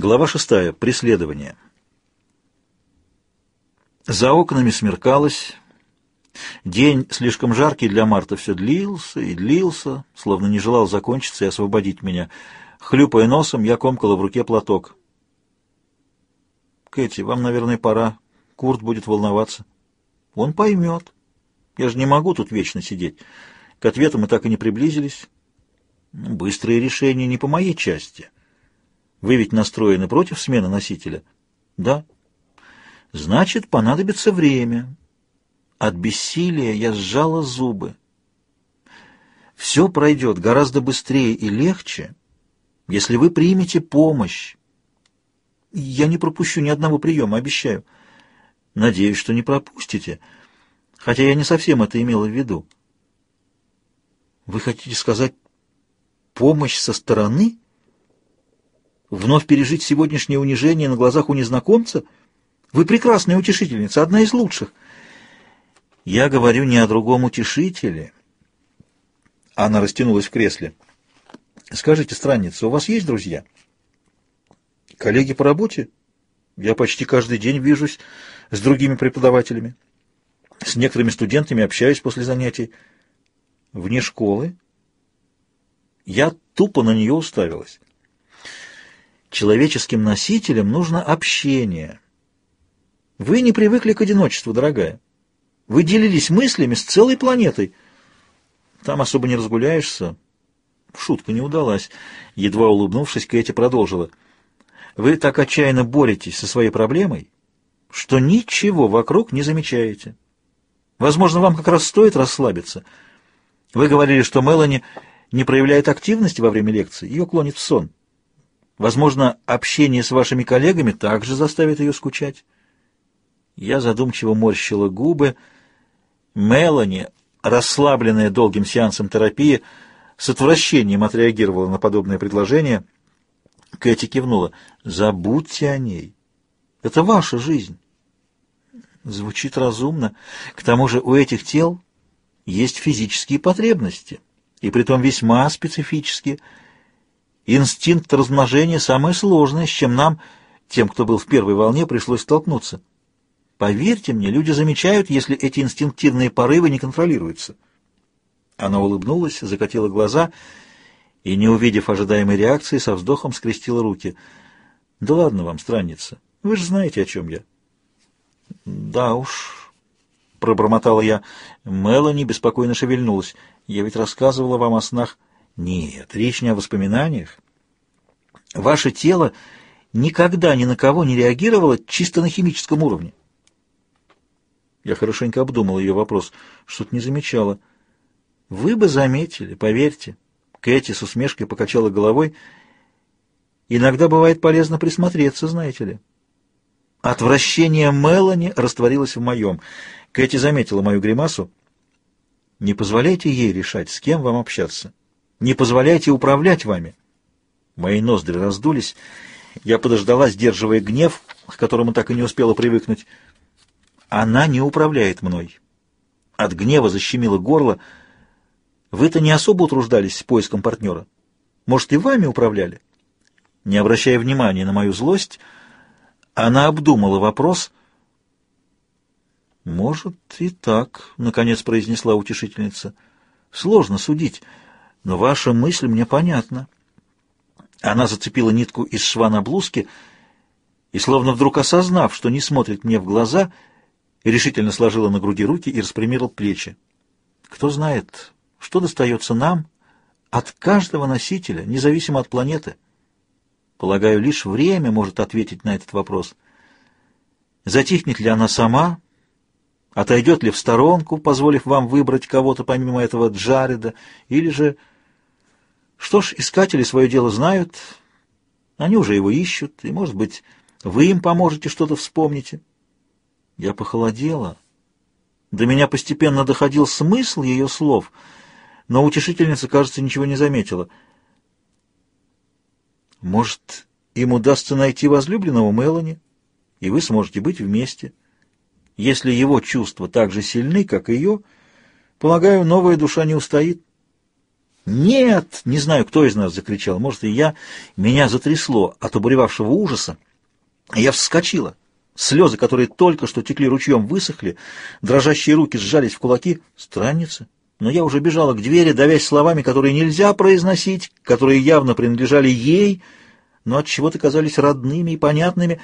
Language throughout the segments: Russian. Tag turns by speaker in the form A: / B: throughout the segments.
A: Глава шестая. Преследование. За окнами смеркалось. День слишком жаркий для Марта все длился и длился, словно не желал закончиться и освободить меня. Хлюпая носом, я комкала в руке платок. «Кэти, вам, наверное, пора. Курт будет волноваться». «Он поймет. Я же не могу тут вечно сидеть». К ответу мы так и не приблизились. Быстрые решения не по моей части. Вы ведь настроены против смены носителя? Да. Значит, понадобится время. От бессилия я сжала зубы. Все пройдет гораздо быстрее и легче, если вы примете помощь. Я не пропущу ни одного приема, обещаю. Надеюсь, что не пропустите, хотя я не совсем это имела в виду. Вы хотите сказать помощь со стороны? Вновь пережить сегодняшнее унижение на глазах у незнакомца? Вы прекрасная утешительница, одна из лучших. Я говорю не о другом утешителе. Она растянулась в кресле. Скажите, странница, у вас есть друзья? Коллеги по работе? Я почти каждый день вижусь с другими преподавателями. С некоторыми студентами общаюсь после занятий. Вне школы? Я тупо на нее уставилась. Человеческим носителям нужно общение. Вы не привыкли к одиночеству, дорогая. Вы делились мыслями с целой планетой. Там особо не разгуляешься. Шутка не удалась. Едва улыбнувшись, Кэти продолжила. Вы так отчаянно боретесь со своей проблемой, что ничего вокруг не замечаете. Возможно, вам как раз стоит расслабиться. Вы говорили, что Мелани не проявляет активности во время лекции, ее клонит в сон. Возможно, общение с вашими коллегами также заставит ее скучать. Я задумчиво морщила губы. Мелани, расслабленная долгим сеансом терапии, с отвращением отреагировала на подобное предложение. Кэти кивнула. «Забудьте о ней. Это ваша жизнь». Звучит разумно. К тому же у этих тел есть физические потребности, и притом весьма специфические – Инстинкт размножения – самое сложное, с чем нам, тем, кто был в первой волне, пришлось столкнуться. Поверьте мне, люди замечают, если эти инстинктивные порывы не контролируются. Она улыбнулась, закатила глаза и, не увидев ожидаемой реакции, со вздохом скрестила руки. «Да ладно вам, странница, вы же знаете, о чем я». «Да уж», — пробормотала я. Мелани беспокойно шевельнулась. «Я ведь рассказывала вам о снах». Нет, речь не о воспоминаниях. Ваше тело никогда ни на кого не реагировало чисто на химическом уровне. Я хорошенько обдумал ее вопрос, что-то не замечала. Вы бы заметили, поверьте. Кэти с усмешкой покачала головой. Иногда бывает полезно присмотреться, знаете ли. Отвращение Мелани растворилось в моем. Кэти заметила мою гримасу. Не позволяйте ей решать, с кем вам общаться. Не позволяйте управлять вами. Мои ноздри раздулись. Я подождала, сдерживая гнев, к которому так и не успела привыкнуть. Она не управляет мной. От гнева защемило горло. Вы-то не особо утруждались с поиском партнера. Может, и вами управляли? Не обращая внимания на мою злость, она обдумала вопрос. «Может, и так», — наконец произнесла утешительница. «Сложно судить» но ваша мысль мне понятна. Она зацепила нитку из шва на блузке и, словно вдруг осознав, что не смотрит мне в глаза, решительно сложила на груди руки и распрямила плечи. Кто знает, что достается нам от каждого носителя, независимо от планеты? Полагаю, лишь время может ответить на этот вопрос. Затихнет ли она сама, отойдет ли в сторонку, позволив вам выбрать кого-то помимо этого Джареда, или же... Что ж, искатели свое дело знают, они уже его ищут, и, может быть, вы им поможете что-то вспомните. Я похолодела. До меня постепенно доходил смысл ее слов, но утешительница, кажется, ничего не заметила. Может, им удастся найти возлюбленного Мелани, и вы сможете быть вместе. Если его чувства так же сильны, как ее, полагаю, новая душа не устоит. «Нет!» Не знаю, кто из нас закричал. Может, и я. Меня затрясло от обуревавшего ужаса. Я вскочила. Слезы, которые только что текли ручьем, высохли. Дрожащие руки сжались в кулаки. Странница. Но я уже бежала к двери, давясь словами, которые нельзя произносить, которые явно принадлежали ей, но от чего то казались родными и понятными.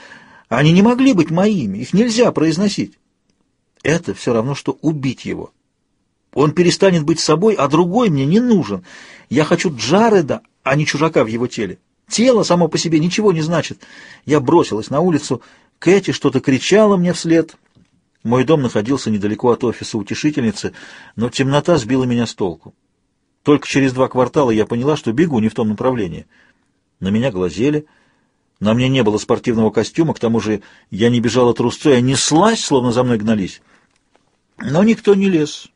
A: Они не могли быть моими, их нельзя произносить. Это все равно, что убить его. Он перестанет быть собой, а другой мне не нужен. Я хочу Джареда, а не чужака в его теле. Тело само по себе ничего не значит. Я бросилась на улицу. Кэти что-то кричала мне вслед. Мой дом находился недалеко от офиса утешительницы, но темнота сбила меня с толку. Только через два квартала я поняла, что бегу не в том направлении. На меня глазели. На мне не было спортивного костюма, к тому же я не бежала трусцой, а неслась, словно за мной гнались. Но никто не лез.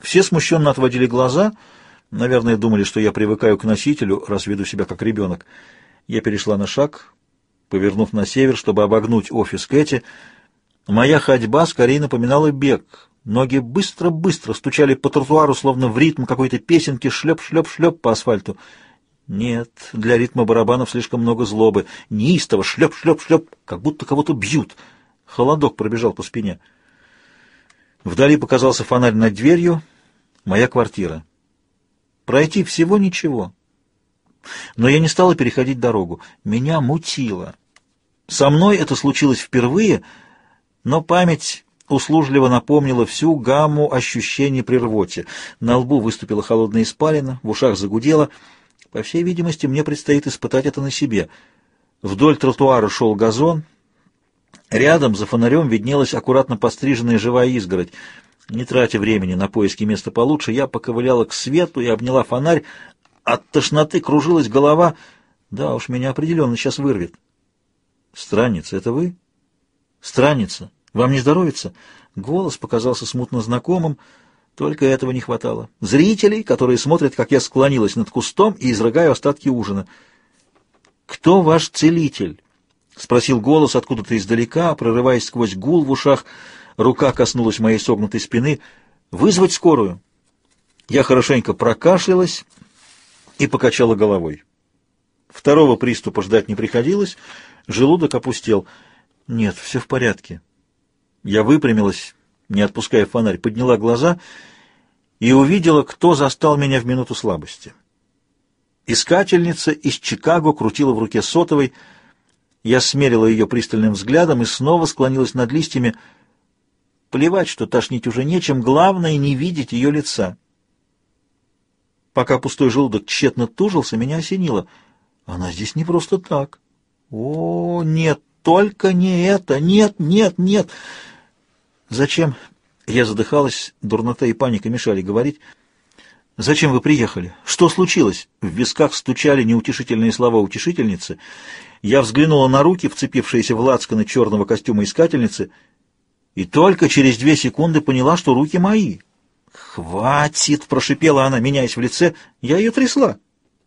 A: Все смущенно отводили глаза, наверное, думали, что я привыкаю к носителю, раз веду себя как ребенок. Я перешла на шаг, повернув на север, чтобы обогнуть офис Кэти. Моя ходьба скорее напоминала бег. Ноги быстро-быстро стучали по тротуару, словно в ритм какой-то песенки, шлеп-шлеп-шлеп по асфальту. Нет, для ритма барабанов слишком много злобы. Неистово шлеп-шлеп-шлеп, как будто кого-то бьют. Холодок пробежал по спине. Вдали показался фонарь над дверью. Моя квартира. Пройти всего ничего. Но я не стала переходить дорогу. Меня мутило. Со мной это случилось впервые, но память услужливо напомнила всю гамму ощущений при рвоте. На лбу выступила холодная испарина, в ушах загудело. По всей видимости, мне предстоит испытать это на себе. Вдоль тротуара шел газон — Рядом за фонарем виднелась аккуратно постриженная живая изгородь. Не тратя времени на поиски места получше, я поковыляла к свету и обняла фонарь. От тошноты кружилась голова. Да уж, меня определенно сейчас вырвет. Странница, это вы? Странница, вам не здоровится? Голос показался смутно знакомым, только этого не хватало. Зрителей, которые смотрят, как я склонилась над кустом и изрыгаю остатки ужина. «Кто ваш целитель?» — спросил голос откуда-то издалека, прорываясь сквозь гул в ушах. Рука коснулась моей согнутой спины. «Вызвать скорую!» Я хорошенько прокашлялась и покачала головой. Второго приступа ждать не приходилось, желудок опустел. «Нет, все в порядке». Я выпрямилась, не отпуская фонарь, подняла глаза и увидела, кто застал меня в минуту слабости. Искательница из Чикаго крутила в руке сотовой — я смерила ее пристальным взглядом и снова склонилась над листьями. Плевать, что тошнить уже нечем, главное — не видеть ее лица. Пока пустой желудок тщетно тужился, меня осенило. Она здесь не просто так. О, нет, только не это! Нет, нет, нет! Зачем? Я задыхалась, дурнота и паника мешали говорить. «Зачем вы приехали? Что случилось?» В висках стучали неутешительные слова утешительницы. Я взглянула на руки, вцепившиеся в лацканы черного костюма искательницы, и только через две секунды поняла, что руки мои. «Хватит!» — прошипела она, меняясь в лице. Я ее трясла.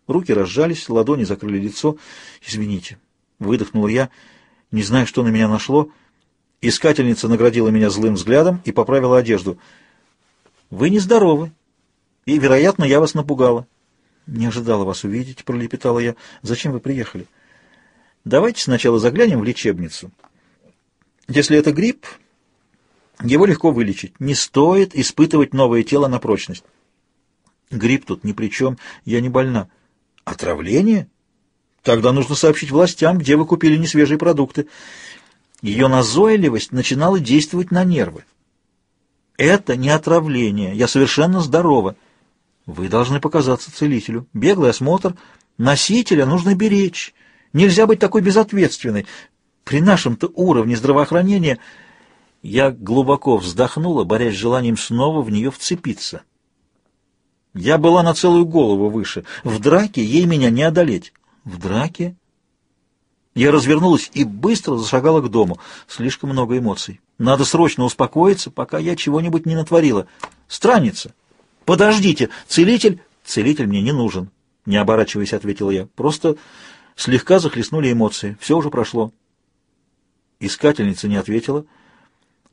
A: Руки разжались, ладони закрыли лицо. «Извините», — выдохнула я, не знаю, что на меня нашло. Искательница наградила меня злым взглядом и поправила одежду. «Вы нездоровы», и, вероятно, я вас напугала. Не ожидала вас увидеть, пролепетала я. Зачем вы приехали? Давайте сначала заглянем в лечебницу. Если это грипп, его легко вылечить. Не стоит испытывать новое тело на прочность. Грипп тут ни при чем, я не больна. Отравление? Тогда нужно сообщить властям, где вы купили несвежие продукты. Ее назойливость начинала действовать на нервы. Это не отравление, я совершенно здорова. Вы должны показаться целителю. Беглый осмотр. Носителя нужно беречь. Нельзя быть такой безответственной. При нашем-то уровне здравоохранения я глубоко вздохнула, борясь с желанием снова в нее вцепиться. Я была на целую голову выше. В драке ей меня не одолеть. В драке? Я развернулась и быстро зашагала к дому. Слишком много эмоций. Надо срочно успокоиться, пока я чего-нибудь не натворила. Странница. «Подождите! Целитель...» «Целитель мне не нужен», — не оборачиваясь, ответил я. «Просто слегка захлестнули эмоции. Все уже прошло». Искательница не ответила.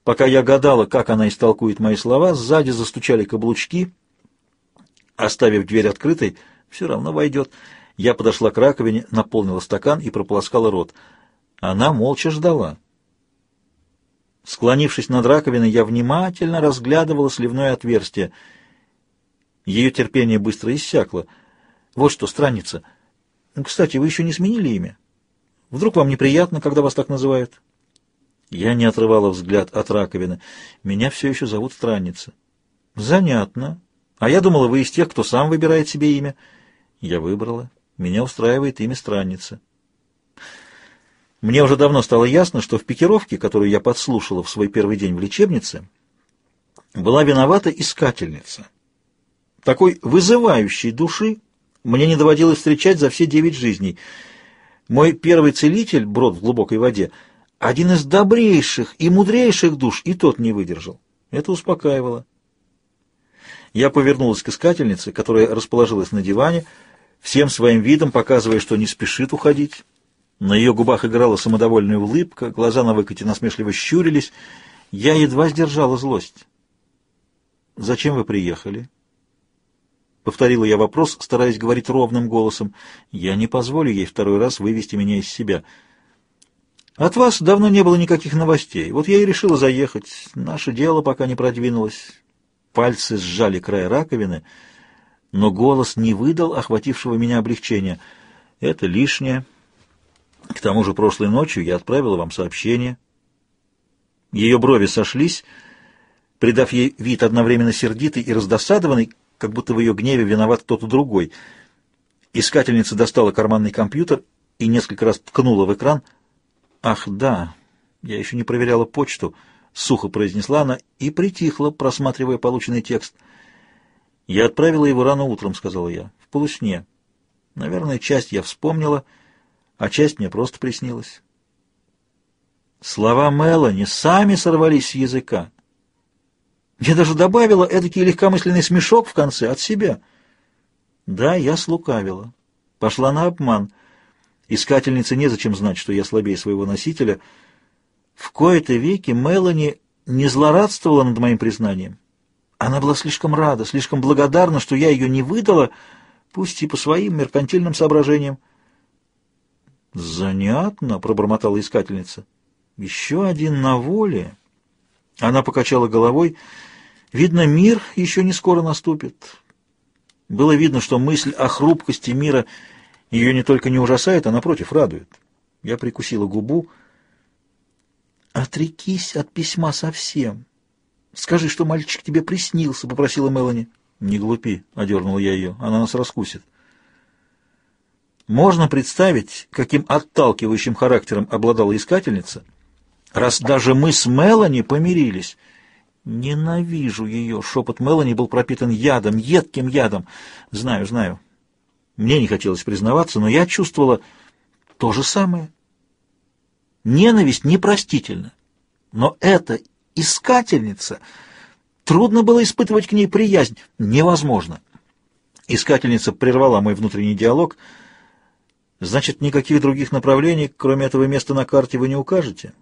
A: Пока я гадала, как она истолкует мои слова, сзади застучали каблучки. Оставив дверь открытой, все равно войдет. Я подошла к раковине, наполнила стакан и прополоскала рот. Она молча ждала. Склонившись над раковиной, я внимательно разглядывала сливное отверстие. Ее терпение быстро иссякло. Вот что, странница. Кстати, вы еще не сменили имя? Вдруг вам неприятно, когда вас так называют? Я не отрывала взгляд от раковины. Меня все еще зовут странница. Занятно. А я думала, вы из тех, кто сам выбирает себе имя. Я выбрала. Меня устраивает имя странница. Мне уже давно стало ясно, что в пикировке, которую я подслушала в свой первый день в лечебнице, была виновата искательница. Такой вызывающей души мне не доводилось встречать за все девять жизней. Мой первый целитель, брод в глубокой воде, один из добрейших и мудрейших душ, и тот не выдержал. Это успокаивало. Я повернулась к искательнице, которая расположилась на диване, всем своим видом показывая, что не спешит уходить. На ее губах играла самодовольная улыбка, глаза на выкате насмешливо щурились. Я едва сдержала злость. «Зачем вы приехали?» Повторила я вопрос, стараясь говорить ровным голосом. «Я не позволю ей второй раз вывести меня из себя». «От вас давно не было никаких новостей. Вот я и решила заехать. Наше дело пока не продвинулось». Пальцы сжали край раковины, но голос не выдал охватившего меня облегчения. «Это лишнее». К тому же прошлой ночью я отправила вам сообщение. Ее брови сошлись, придав ей вид одновременно сердитый и раздосадованный, как будто в ее гневе виноват кто-то другой. Искательница достала карманный компьютер и несколько раз ткнула в экран. «Ах, да, я еще не проверяла почту», — сухо произнесла она и притихла, просматривая полученный текст. «Я отправила его рано утром», — сказала я, — «в полусне. Наверное, часть я вспомнила» а часть мне просто приснилась. Слова Мелани сами сорвались с языка. Я даже добавила эдакий легкомысленный смешок в конце от себя. Да, я слукавила. Пошла на обман. Искательнице незачем знать, что я слабее своего носителя. В кои-то веки Мелани не злорадствовала над моим признанием. Она была слишком рада, слишком благодарна, что я ее не выдала, пусть и по своим меркантильным соображениям. «Занятно», — пробормотала искательница. «Еще один на воле». Она покачала головой. «Видно, мир еще не скоро наступит». Было видно, что мысль о хрупкости мира ее не только не ужасает, а, напротив, радует. Я прикусила губу. «Отрекись от письма совсем. Скажи, что мальчик тебе приснился», — попросила Мелани. «Не глупи», — одернула я ее. «Она нас раскусит». Можно представить, каким отталкивающим характером обладала искательница, раз даже мы с Мелани помирились. «Ненавижу ее!» — шепот Мелани был пропитан ядом, едким ядом. «Знаю, знаю. Мне не хотелось признаваться, но я чувствовала то же самое. Ненависть непростительна. Но эта искательница... Трудно было испытывать к ней приязнь. Невозможно. Искательница прервала мой внутренний диалог — Значит, никаких других направлений, кроме этого места на карте, вы не укажете?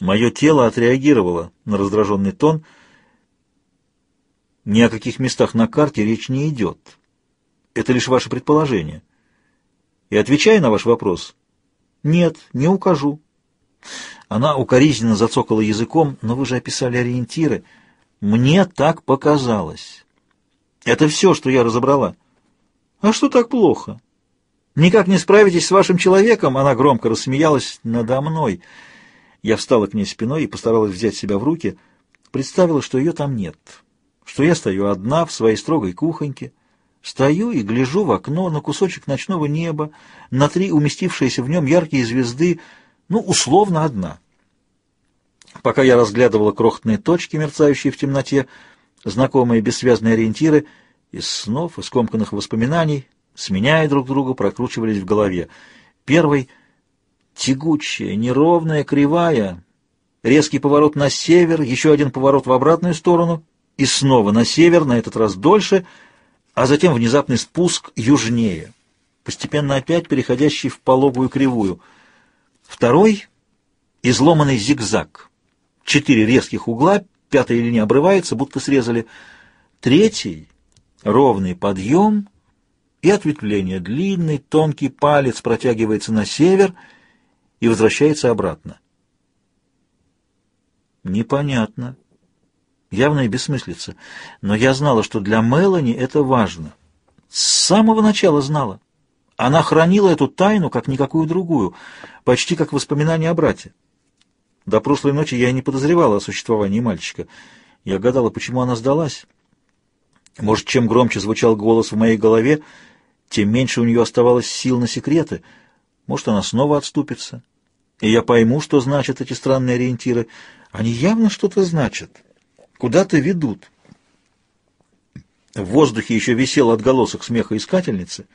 A: Мое тело отреагировало на раздраженный тон. Ни о каких местах на карте речь не идет. Это лишь ваше предположение. И отвечая на ваш вопрос, нет, не укажу. Она укоризненно зацокала языком, но вы же описали ориентиры. Мне так показалось. Это все, что я разобрала. А что так плохо? «Никак не справитесь с вашим человеком?» Она громко рассмеялась надо мной. Я встала к ней спиной и постаралась взять себя в руки. Представила, что ее там нет, что я стою одна в своей строгой кухоньке. Стою и гляжу в окно на кусочек ночного неба, на три уместившиеся в нем яркие звезды, ну, условно одна. Пока я разглядывала крохотные точки, мерцающие в темноте, знакомые бессвязные ориентиры, из снов, из скомканных воспоминаний, сменяя друг друга, прокручивались в голове. Первый — тягучая, неровная, кривая, резкий поворот на север, еще один поворот в обратную сторону, и снова на север, на этот раз дольше, а затем внезапный спуск южнее, постепенно опять переходящий в пологую кривую. Второй — изломанный зигзаг. Четыре резких угла, пятая линия обрывается, будто срезали. Третий — Ровный подъем и ответвление. Длинный тонкий палец протягивается на север и возвращается обратно. Непонятно. Явная бессмыслица. Но я знала, что для Мелани это важно. С самого начала знала. Она хранила эту тайну, как никакую другую, почти как воспоминание о брате. До прошлой ночи я не подозревала о существовании мальчика. Я гадала, почему она сдалась. Может, чем громче звучал голос в моей голове, тем меньше у нее оставалось сил на секреты. Может, она снова отступится. И я пойму, что значат эти странные ориентиры. Они явно что-то значат. Куда-то ведут. В воздухе еще висел отголосок смеха искательницы.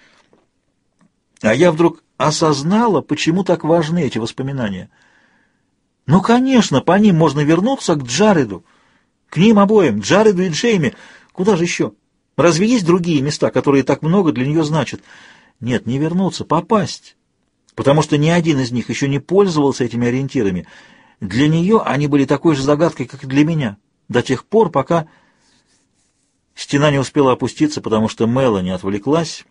A: А я вдруг осознала, почему так важны эти воспоминания. Ну, конечно, по ним можно вернуться к Джареду. К ним обоим, Джареду и Джейми. Куда же еще? Разве есть другие места, которые так много для нее значат? Нет, не вернуться, попасть. Потому что ни один из них еще не пользовался этими ориентирами. Для нее они были такой же загадкой, как и для меня. До тех пор, пока... Стена не успела опуститься, потому что Мелани отвлеклась,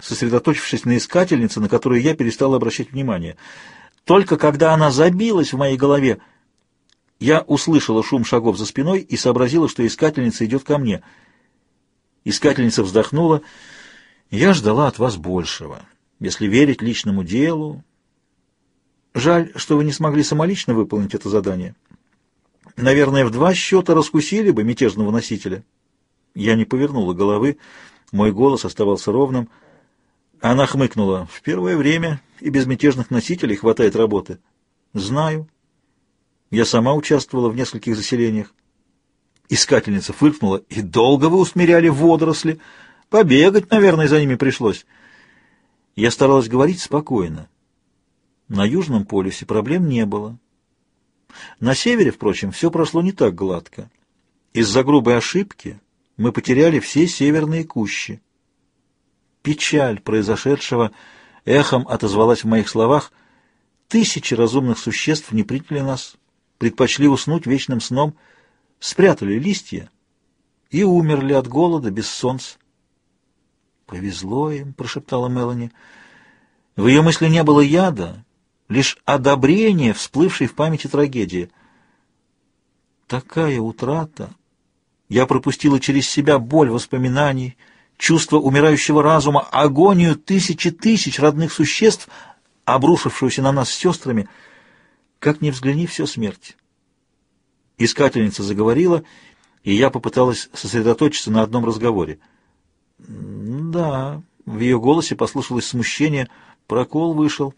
A: сосредоточившись на искательнице, на которую я перестал обращать внимание. Только когда она забилась в моей голове, я услышала шум шагов за спиной и сообразила, что искательница идет ко мне. Искательница вздохнула. «Я ждала от вас большего. Если верить личному делу...» «Жаль, что вы не смогли самолично выполнить это задание. Наверное, в два счета раскусили бы мятежного носителя». Я не повернула головы, мой голос оставался ровным. Она хмыкнула. «В первое время и без мятежных носителей хватает работы». «Знаю», я сама участвовала в нескольких заселениях. Искательница фыркнула. «И долго вы усмиряли водоросли? Побегать, наверное, за ними пришлось». Я старалась говорить спокойно. На Южном полюсе проблем не было. На севере, впрочем, все прошло не так гладко. Из-за грубой ошибки мы потеряли все северные кущи. Печаль произошедшего эхом отозвалась в моих словах. Тысячи разумных существ не приняли нас, предпочли уснуть вечным сном, спрятали листья и умерли от голода без солнца. «Повезло им», — прошептала Мелани. В ее мысли не было яда, лишь одобрение, всплывшей в памяти трагедии. Такая утрата! Я пропустила через себя боль воспоминаний, чувство умирающего разума, агонию тысячи тысяч родных существ, обрушившуюся на нас с сестрами — как ни взгляни, все смерть. Искательница заговорила, и я попыталась сосредоточиться на одном разговоре. Да, в ее голосе послышалось смущение, прокол вышел.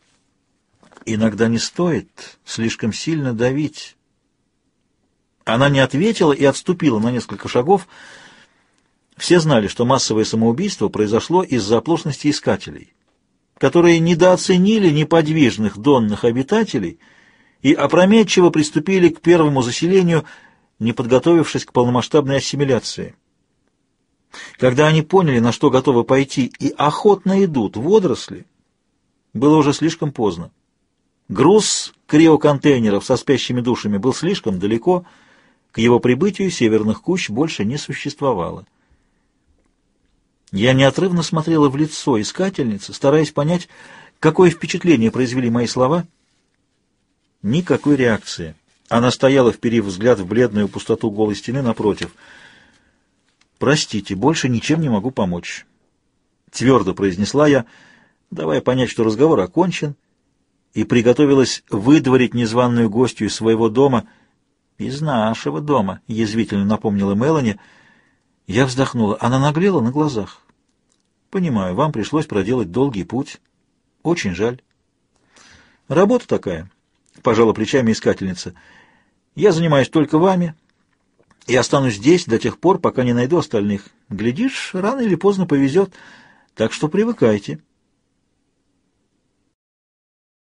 A: Иногда не стоит слишком сильно давить. Она не ответила и отступила на несколько шагов. Все знали, что массовое самоубийство произошло из-за оплошности искателей, которые недооценили неподвижных донных обитателей — и опрометчиво приступили к первому заселению, не подготовившись к полномасштабной ассимиляции. Когда они поняли, на что готовы пойти, и охотно идут водоросли, было уже слишком поздно. Груз криоконтейнеров со спящими душами был слишком далеко, к его прибытию северных кущ больше не существовало. Я неотрывно смотрела в лицо искательницы, стараясь понять, какое впечатление произвели мои слова — Никакой реакции. Она стояла, вперив взгляд в бледную пустоту голой стены напротив. «Простите, больше ничем не могу помочь», — твердо произнесла я, давая понять, что разговор окончен, и приготовилась выдворить незваную гостью из своего дома, из нашего дома, — язвительно напомнила Мелани. Я вздохнула. Она наглела на глазах. «Понимаю, вам пришлось проделать долгий путь. Очень жаль. Работа такая». — пожала плечами искательница. «Я занимаюсь только вами и останусь здесь до тех пор, пока не найду остальных. Глядишь, рано или поздно повезет, так что привыкайте».